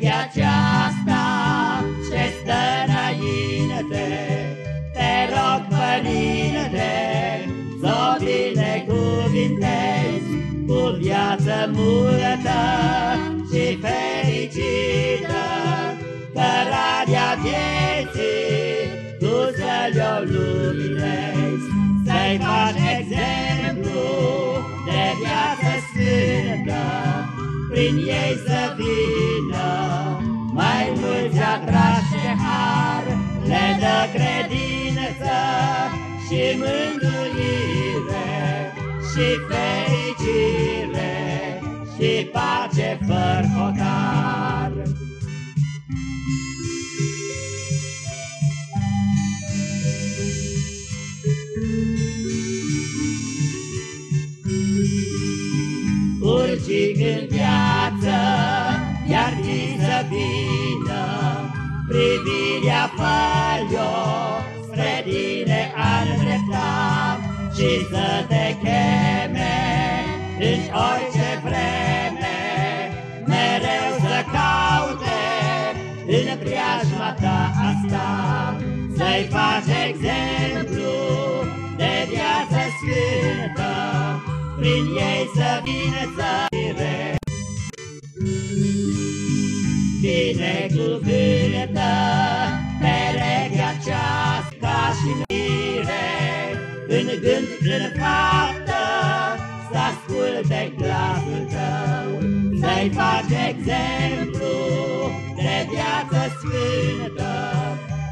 Veche aceasta ce stă înainte, Te rog, Părinte, să o binecuvintezi Cu viață multă și fericită, Cărarea vieții tu să-l o luminezi, Să-i faci exemplu de viață sfântă, Prin ei să vină mai mulți atrași de har, Le dă credință și mântuire și fericire și pace fără hotar. Urci în viață, iar ți să vină privirea fă-o spre tine a și să te cheme în orice vreme, mereu să caute în preajma ta asta, să-i faci exemplu de viață sfântă, prin ei să vină țările. Binecuvântă pereghea aceasta ca și mire, în gând, în faptă, să asculte glasul tău, să-i faci exemplu de viață sfântă,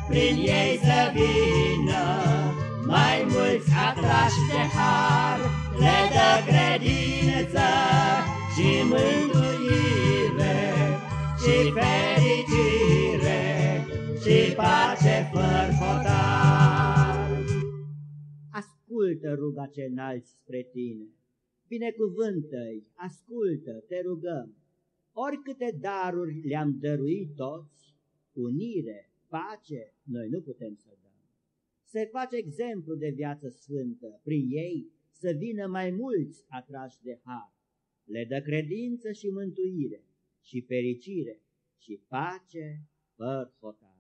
prin ei să vină mai mulți atrași de har, le dă credință și mântuire Ascultă ruga ce înalți spre tine, binecuvântă-i, ascultă, te rugăm. Oricâte daruri le-am dăruit toți, unire, pace, noi nu putem să dăm. Să face exemplu de viață sfântă, prin ei să vină mai mulți atrași de har. Le dă credință și mântuire și fericire și pace fără hotar.